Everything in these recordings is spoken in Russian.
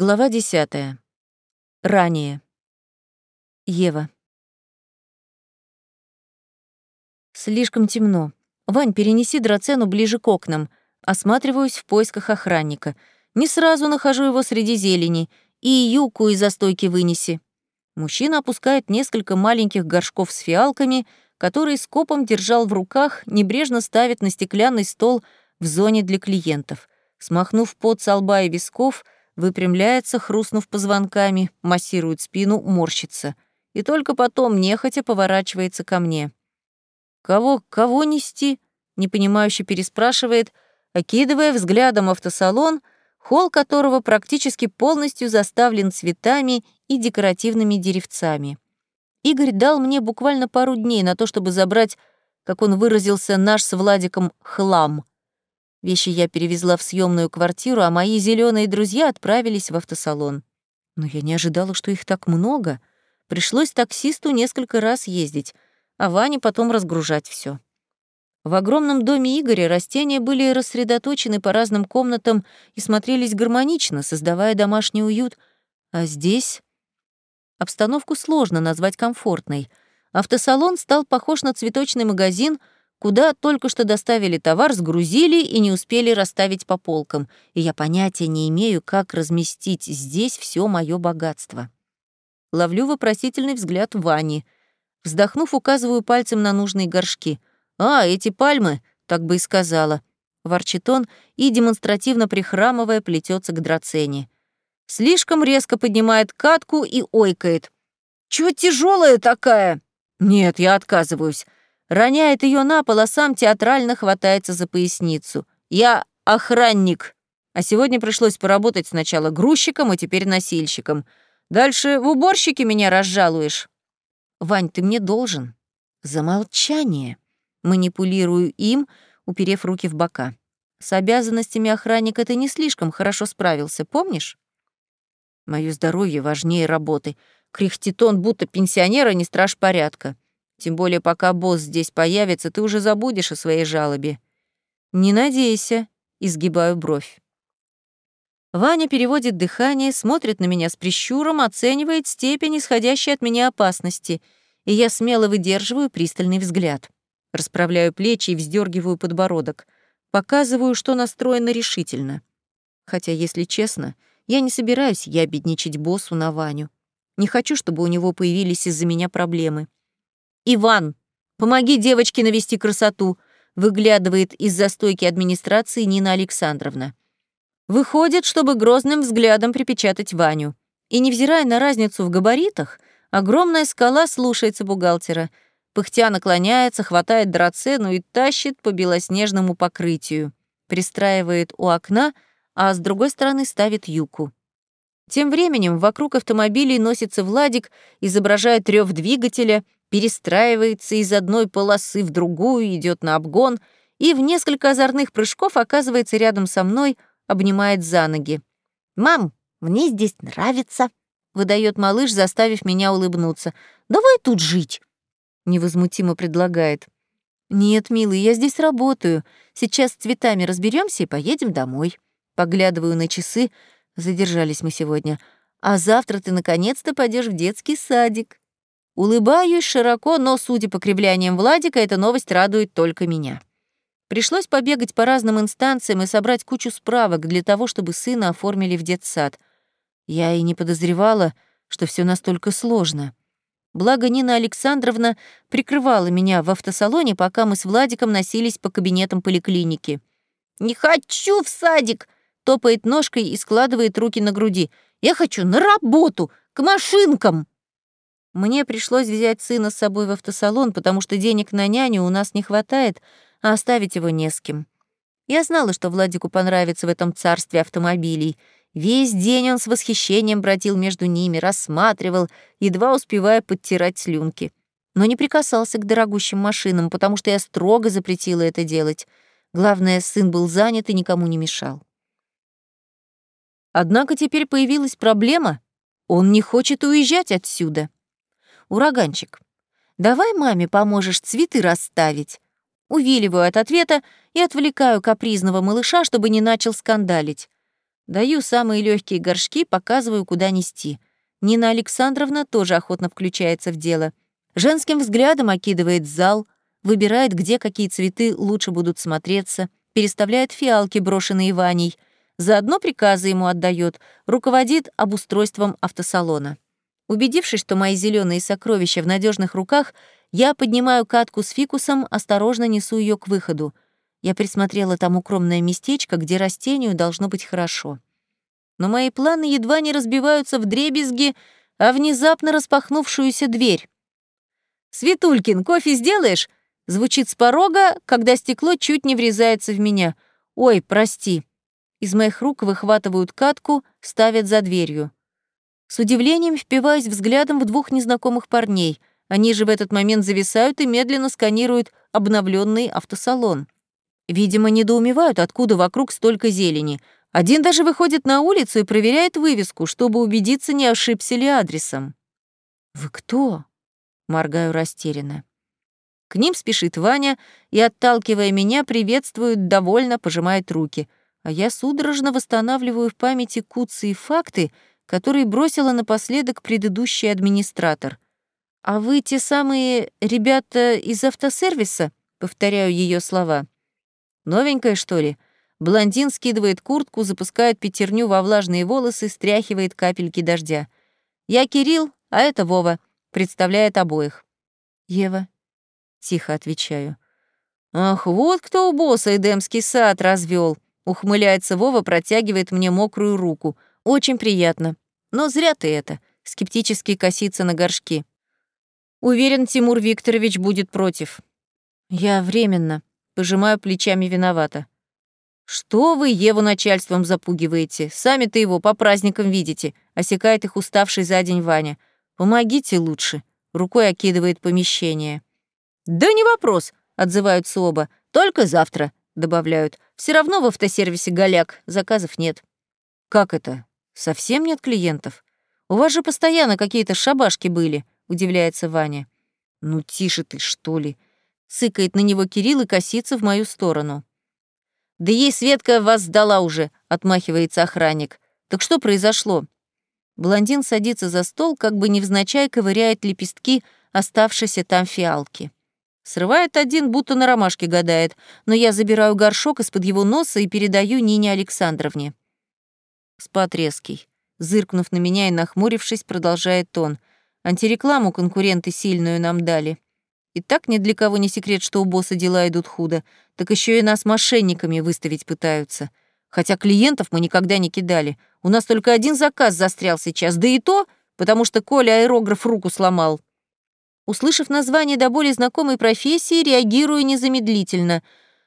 Глава десятая. Ранее. Ева. Слишком темно. Вань, перенеси драцену ближе к окнам. Осматриваюсь в поисках охранника. Не сразу нахожу его среди зелени. И юку из застойки вынеси. Мужчина опускает несколько маленьких горшков с фиалками, которые скопом держал в руках, небрежно ставит на стеклянный стол в зоне для клиентов. Смахнув пот со лба и висков — выпрямляется, хрустнув позвонками, массирует спину, морщится. И только потом нехотя поворачивается ко мне. «Кого, кого нести?» — непонимающе переспрашивает, окидывая взглядом автосалон, холл которого практически полностью заставлен цветами и декоративными деревцами. Игорь дал мне буквально пару дней на то, чтобы забрать, как он выразился, наш с Владиком хлам — Вещи я перевезла в съемную квартиру, а мои зеленые друзья отправились в автосалон. Но я не ожидала, что их так много. Пришлось таксисту несколько раз ездить, а Ване потом разгружать все. В огромном доме Игоря растения были рассредоточены по разным комнатам и смотрелись гармонично, создавая домашний уют. А здесь обстановку сложно назвать комфортной. Автосалон стал похож на цветочный магазин — куда только что доставили товар, сгрузили и не успели расставить по полкам, и я понятия не имею, как разместить здесь все мое богатство. Ловлю вопросительный взгляд Вани. Вздохнув, указываю пальцем на нужные горшки. «А, эти пальмы!» — так бы и сказала. Ворчит он и, демонстративно прихрамывая, плетется к драцене. Слишком резко поднимает катку и ойкает. «Чего тяжелая такая?» «Нет, я отказываюсь роняет ее на пол, а сам театрально хватается за поясницу. «Я охранник, а сегодня пришлось поработать сначала грузчиком, а теперь носильщиком. Дальше в уборщике меня разжалуешь». «Вань, ты мне должен». «За молчание». Манипулирую им, уперев руки в бока. С обязанностями охранника ты не слишком хорошо справился, помнишь? Мое здоровье важнее работы. Кряхтит он, будто пенсионера, не страж порядка. Тем более, пока босс здесь появится, ты уже забудешь о своей жалобе. Не надейся, изгибаю бровь. Ваня переводит дыхание, смотрит на меня с прищуром, оценивает степень исходящей от меня опасности, и я смело выдерживаю пристальный взгляд. Расправляю плечи и вздергиваю подбородок. Показываю, что настроена решительно. Хотя, если честно, я не собираюсь ябедничать боссу на Ваню. Не хочу, чтобы у него появились из-за меня проблемы. «Иван, помоги девочке навести красоту», выглядывает из застойки администрации Нина Александровна. Выходит, чтобы грозным взглядом припечатать Ваню. И невзирая на разницу в габаритах, огромная скала слушается бухгалтера. Пыхтя наклоняется, хватает драцену и тащит по белоснежному покрытию. Пристраивает у окна, а с другой стороны ставит юку. Тем временем вокруг автомобилей носится Владик, изображает рев двигателя — перестраивается из одной полосы в другую, идет на обгон и в несколько озорных прыжков оказывается рядом со мной, обнимает за ноги. «Мам, мне здесь нравится», — выдает малыш, заставив меня улыбнуться. «Давай тут жить», — невозмутимо предлагает. «Нет, милый, я здесь работаю. Сейчас с цветами разберемся и поедем домой». Поглядываю на часы, задержались мы сегодня. «А завтра ты наконец-то пойдешь в детский садик». Улыбаюсь широко, но, судя по кривляниям Владика, эта новость радует только меня. Пришлось побегать по разным инстанциям и собрать кучу справок для того, чтобы сына оформили в детсад. Я и не подозревала, что все настолько сложно. Благо Нина Александровна прикрывала меня в автосалоне, пока мы с Владиком носились по кабинетам поликлиники. «Не хочу в садик!» — топает ножкой и складывает руки на груди. «Я хочу на работу, к машинкам!» Мне пришлось взять сына с собой в автосалон, потому что денег на няню у нас не хватает, а оставить его не с кем. Я знала, что Владику понравится в этом царстве автомобилей. Весь день он с восхищением бродил между ними, рассматривал, едва успевая подтирать слюнки. Но не прикасался к дорогущим машинам, потому что я строго запретила это делать. Главное, сын был занят и никому не мешал. Однако теперь появилась проблема. Он не хочет уезжать отсюда. «Ураганчик, давай маме поможешь цветы расставить». Увиливаю от ответа и отвлекаю капризного малыша, чтобы не начал скандалить. Даю самые легкие горшки, показываю, куда нести. Нина Александровна тоже охотно включается в дело. Женским взглядом окидывает зал, выбирает, где какие цветы лучше будут смотреться, переставляет фиалки, брошенные Ваней, заодно приказы ему отдает, руководит обустройством автосалона. Убедившись, что мои зеленые сокровища в надежных руках, я поднимаю катку с фикусом, осторожно несу ее к выходу. Я присмотрела там укромное местечко, где растению должно быть хорошо. Но мои планы едва не разбиваются в дребезги, а внезапно распахнувшуюся дверь. «Светулькин, кофе сделаешь?» Звучит с порога, когда стекло чуть не врезается в меня. «Ой, прости». Из моих рук выхватывают катку, ставят за дверью. С удивлением впиваюсь взглядом в двух незнакомых парней. Они же в этот момент зависают и медленно сканируют обновленный автосалон. Видимо, недоумевают, откуда вокруг столько зелени. Один даже выходит на улицу и проверяет вывеску, чтобы убедиться, не ошибся ли адресом. «Вы кто?» — моргаю растерянно. К ним спешит Ваня и, отталкивая меня, приветствует, довольно пожимает руки. А я судорожно восстанавливаю в памяти куцы и факты, которые бросила напоследок предыдущий администратор. «А вы те самые ребята из автосервиса?» — повторяю ее слова. «Новенькая, что ли?» Блондин скидывает куртку, запускает пятерню во влажные волосы, стряхивает капельки дождя. «Я Кирилл, а это Вова», — представляет обоих. «Ева», — тихо отвечаю. «Ах, вот кто у босса Эдемский сад развел, ухмыляется Вова, протягивает мне мокрую руку — очень приятно. Но зря ты это. Скептически косится на горшки. Уверен, Тимур Викторович будет против. Я временно. Пожимаю плечами виновата. «Что вы Еву начальством запугиваете? Сами-то его по праздникам видите», — осекает их уставший за день Ваня. «Помогите лучше», — рукой окидывает помещение. «Да не вопрос», — отзываются оба. «Только завтра», — добавляют. Все равно в автосервисе голяк, заказов нет». «Как это? Совсем нет клиентов? У вас же постоянно какие-то шабашки были, удивляется Ваня. Ну тише ты, что ли? Цыкает на него Кирилл и косится в мою сторону. Да ей Светка вас сдала уже, отмахивается охранник. Так что произошло? Блондин садится за стол, как бы невзначай ковыряет лепестки оставшейся там фиалки. Срывает один, будто на ромашке гадает, но я забираю горшок из-под его носа и передаю Нине Александровне. Спад резкий. Зыркнув на меня и нахмурившись, продолжает он. Антирекламу конкуренты сильную нам дали. И так ни для кого не секрет, что у босса дела идут худо, так еще и нас мошенниками выставить пытаются. Хотя клиентов мы никогда не кидали. У нас только один заказ застрял сейчас, да и то, потому что Коля аэрограф руку сломал. Услышав название до боли знакомой профессии, реагирую незамедлительно.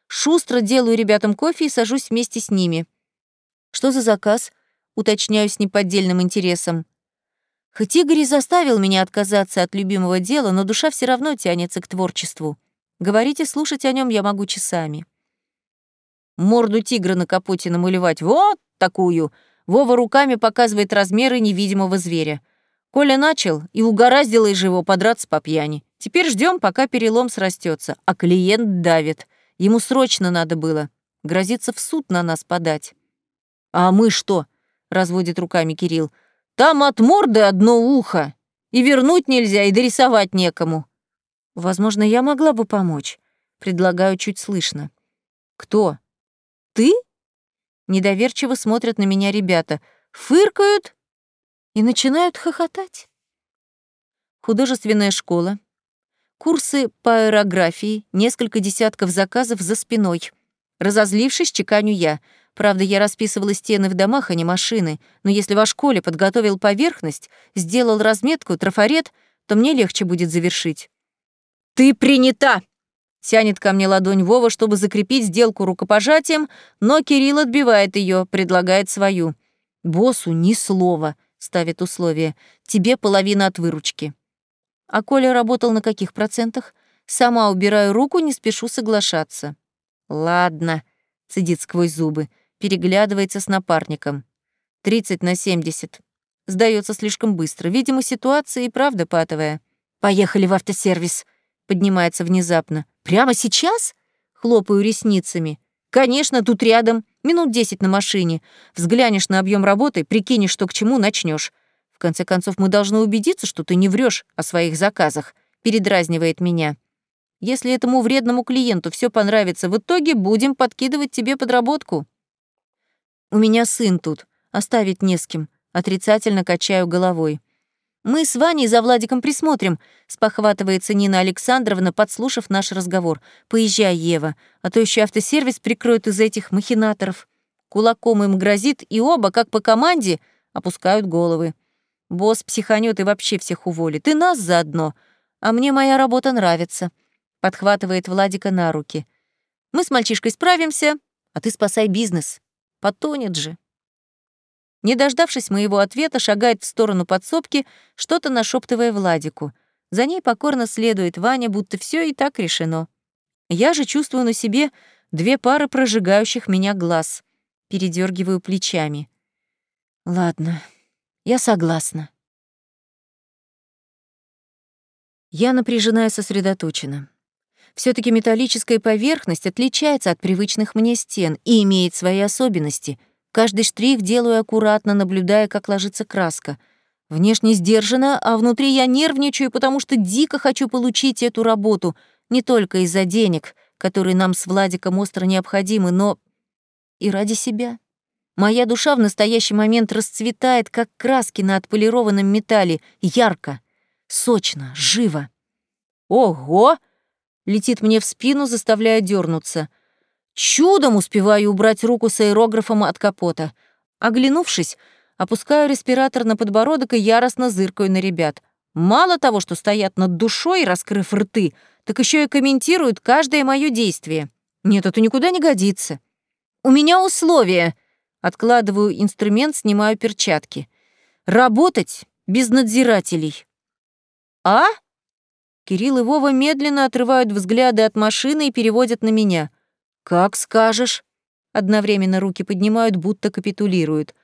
Шустро делаю ребятам кофе и сажусь вместе с ними. Что за заказ? уточняю с неподдельным интересом. Хоть Игорь и заставил меня отказаться от любимого дела, но душа все равно тянется к творчеству. Говорить и слушать о нем я могу часами. Морду тигра на капоте намалевать вот такую. Вова руками показывает размеры невидимого зверя. Коля начал и угораздило из его подраться по пьяни. Теперь ждем, пока перелом срастется, а клиент давит. Ему срочно надо было. Грозится в суд на нас подать. А мы что? разводит руками Кирилл. Там от морды одно ухо. И вернуть нельзя, и дорисовать некому. Возможно, я могла бы помочь. Предлагаю чуть слышно. Кто? Ты? Недоверчиво смотрят на меня ребята. Фыркают и начинают хохотать. Художественная школа. Курсы по аэрографии, несколько десятков заказов за спиной. Разозлившись, чеканю я — Правда, я расписывала стены в домах, а не машины, но если ваш Коля подготовил поверхность, сделал разметку, трафарет, то мне легче будет завершить». «Ты принята!» Тянет ко мне ладонь Вова, чтобы закрепить сделку рукопожатием, но Кирилл отбивает ее, предлагает свою. «Боссу ни слова», — ставит условие. «Тебе половина от выручки». А Коля работал на каких процентах? Сама убираю руку, не спешу соглашаться. «Ладно», — цедит сквозь зубы переглядывается с напарником. 30 на 70. Сдается слишком быстро. Видимо, ситуация и правда патовая. «Поехали в автосервис», — поднимается внезапно. «Прямо сейчас?» — хлопаю ресницами. «Конечно, тут рядом», Минут десять на машине. Взглянешь на объем работы, прикинешь, что к чему, начнешь. В конце концов, мы должны убедиться, что ты не врешь о своих заказах. Передразнивает меня. Если этому вредному клиенту все понравится, в итоге будем подкидывать тебе подработку. У меня сын тут, оставить не с кем. Отрицательно качаю головой. «Мы с Ваней за Владиком присмотрим», — спохватывается Нина Александровна, подслушав наш разговор. «Поезжай, Ева, а то еще автосервис прикроют из этих махинаторов». Кулаком им грозит, и оба, как по команде, опускают головы. Босс психанет и вообще всех уволит, и нас заодно. А мне моя работа нравится. Подхватывает Владика на руки. Мы с мальчишкой справимся, а ты спасай бизнес. Потонет же. Не дождавшись моего ответа, шагает в сторону подсобки, что-то нашептывая Владику. За ней покорно следует Ваня, будто все и так решено. Я же чувствую на себе две пары прожигающих меня глаз. Передергиваю плечами. Ладно, я согласна. Я напряжена и сосредоточена. все таки металлическая поверхность отличается от привычных мне стен и имеет свои особенности — Каждый штрих делаю аккуратно, наблюдая, как ложится краска. Внешне сдержанно, а внутри я нервничаю, потому что дико хочу получить эту работу, не только из-за денег, которые нам с Владиком остро необходимы, но и ради себя. Моя душа в настоящий момент расцветает, как краски на отполированном металле, ярко, сочно, живо. «Ого!» — летит мне в спину, заставляя дернуться — Чудом успеваю убрать руку с аэрографом от капота. Оглянувшись, опускаю респиратор на подбородок и яростно зыркаю на ребят. Мало того, что стоят над душой, раскрыв рты, так еще и комментируют каждое мое действие. Нет, это никуда не годится. У меня условия. Откладываю инструмент, снимаю перчатки. Работать без надзирателей. А? Кирилл и Вова медленно отрывают взгляды от машины и переводят на меня — «Как скажешь». Одновременно руки поднимают, будто капитулируют.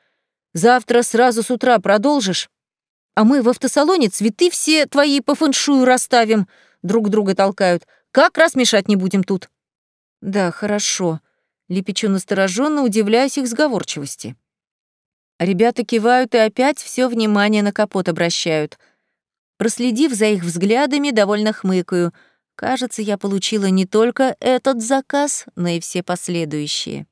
«Завтра сразу с утра продолжишь? А мы в автосалоне цветы все твои по фэншую расставим», друг друга толкают. «Как раз мешать не будем тут». «Да, хорошо», — лепечу настороженно, удивляясь их сговорчивости. Ребята кивают и опять все внимание на капот обращают. Проследив за их взглядами, довольно хмыкаю — Кажется, я получила не только этот заказ, но и все последующие.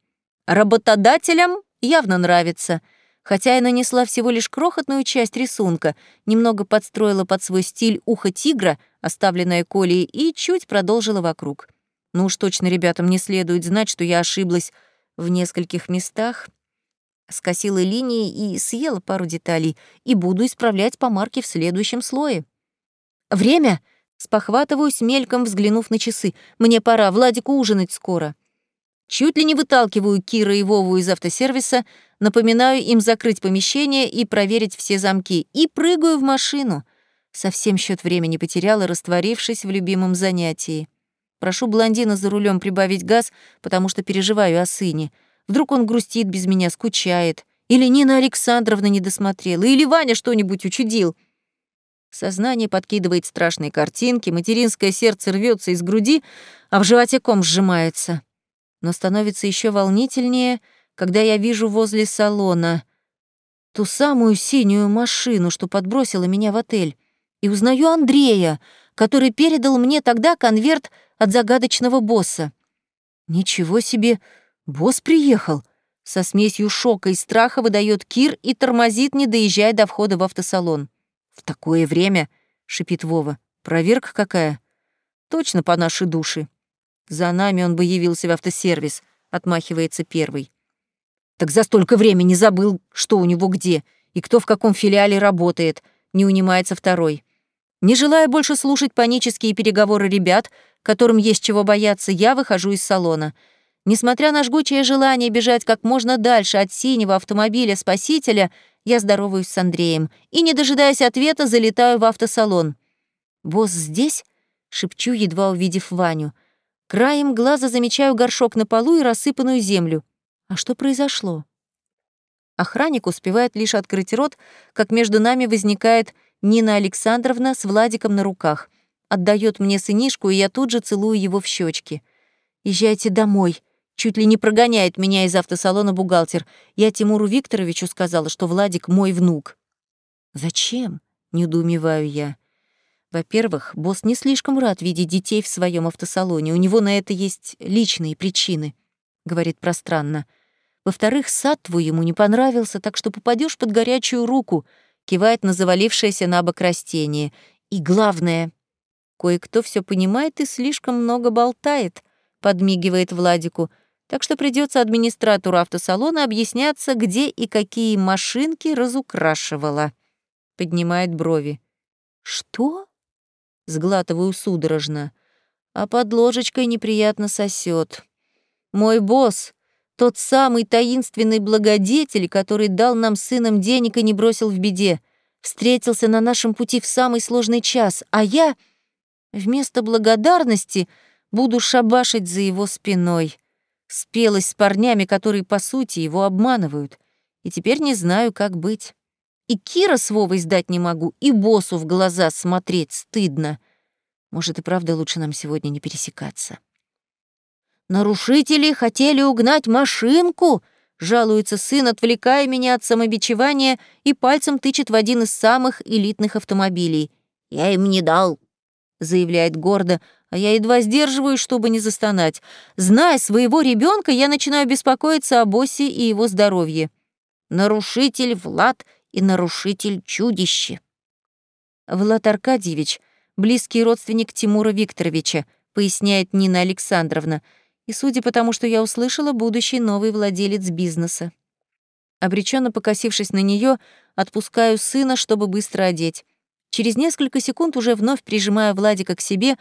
Работодателям явно нравится, хотя я нанесла всего лишь крохотную часть рисунка, немного подстроила под свой стиль ухо тигра, оставленное Колей, и чуть продолжила вокруг. Ну уж точно ребятам не следует знать, что я ошиблась в нескольких местах, скосила линии и съела пару деталей, и буду исправлять по марке в следующем слое. «Время!» Спохватываюсь, мельком взглянув на часы. Мне пора, Владику ужинать скоро. Чуть ли не выталкиваю Кира и Вову из автосервиса, напоминаю им закрыть помещение и проверить все замки, и прыгаю в машину. Совсем счет времени потеряла, растворившись в любимом занятии. Прошу блондина за рулем прибавить газ, потому что переживаю о сыне. Вдруг он грустит без меня, скучает. Или Нина Александровна не досмотрела, или Ваня что-нибудь учудил. Сознание подкидывает страшные картинки, материнское сердце рвется из груди, а в животе ком сжимается. Но становится еще волнительнее, когда я вижу возле салона ту самую синюю машину, что подбросила меня в отель, и узнаю Андрея, который передал мне тогда конверт от загадочного босса. Ничего себе, босс приехал. Со смесью шока и страха выдает Кир и тормозит, не доезжая до входа в автосалон. «В такое время?» — шипит Вова. «Проверка какая?» «Точно по нашей душе. За нами он бы явился в автосервис», — отмахивается первый. «Так за столько времени забыл, что у него где и кто в каком филиале работает», — не унимается второй. Не желая больше слушать панические переговоры ребят, которым есть чего бояться, я выхожу из салона. Несмотря на жгучее желание бежать как можно дальше от синего автомобиля спасителя, я здороваюсь с Андреем и, не дожидаясь ответа, залетаю в автосалон. «Босс здесь?» — шепчу, едва увидев Ваню. Краем глаза замечаю горшок на полу и рассыпанную землю. А что произошло? Охранник успевает лишь открыть рот, как между нами возникает Нина Александровна с Владиком на руках. Отдает мне сынишку, и я тут же целую его в щечки. «Езжайте домой», — Чуть ли не прогоняет меня из автосалона бухгалтер. Я Тимуру Викторовичу сказала, что Владик мой внук. Зачем? Недоумеваю я. Во-первых, босс не слишком рад видеть детей в своем автосалоне. У него на это есть личные причины, говорит пространно. Во-вторых, сад твой ему не понравился, так что попадешь под горячую руку, кивает на завалившееся на бок растение. И главное, кое-кто все понимает и слишком много болтает, подмигивает Владику, так что придется администратору автосалона объясняться, где и какие машинки разукрашивала. Поднимает брови. Что? Сглатываю судорожно. А под ложечкой неприятно сосет. Мой босс тот самый таинственный благодетель, который дал нам сыном денег и не бросил в беде, встретился на нашем пути в самый сложный час, а я вместо благодарности буду шабашить за его спиной. Спелась с парнями, которые, по сути, его обманывают. И теперь не знаю, как быть. И Кира с Вовой сдать не могу, и боссу в глаза смотреть стыдно. Может, и правда лучше нам сегодня не пересекаться. «Нарушители хотели угнать машинку!» — жалуется сын, отвлекая меня от самобичевания и пальцем тычет в один из самых элитных автомобилей. «Я им не дал», — заявляет гордо, а я едва сдерживаюсь, чтобы не застонать. Зная своего ребенка, я начинаю беспокоиться о боссе и его здоровье. Нарушитель Влад и нарушитель чудище. Влад Аркадьевич — близкий родственник Тимура Викторовича, поясняет Нина Александровна — и, судя по тому, что я услышала, будущий новый владелец бизнеса. Обреченно покосившись на нее, отпускаю сына, чтобы быстро одеть. Через несколько секунд уже вновь прижимаю Владика к себе,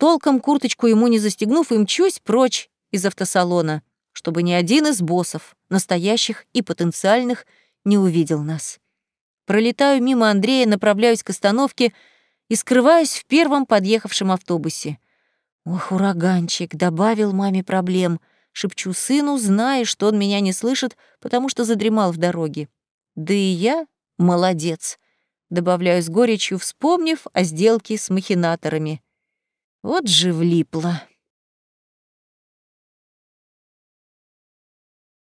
толком курточку ему не застегнув, и мчусь прочь из автосалона, чтобы ни один из боссов, настоящих и потенциальных, не увидел нас. Пролетаю мимо Андрея, направляюсь к остановке и скрываюсь в первом подъехавшем автобусе — Ох, ураганчик, добавил маме проблем. Шепчу сыну, зная, что он меня не слышит, потому что задремал в дороге. Да и я молодец. Добавляю с горечью, вспомнив о сделке с махинаторами. Вот же влипла.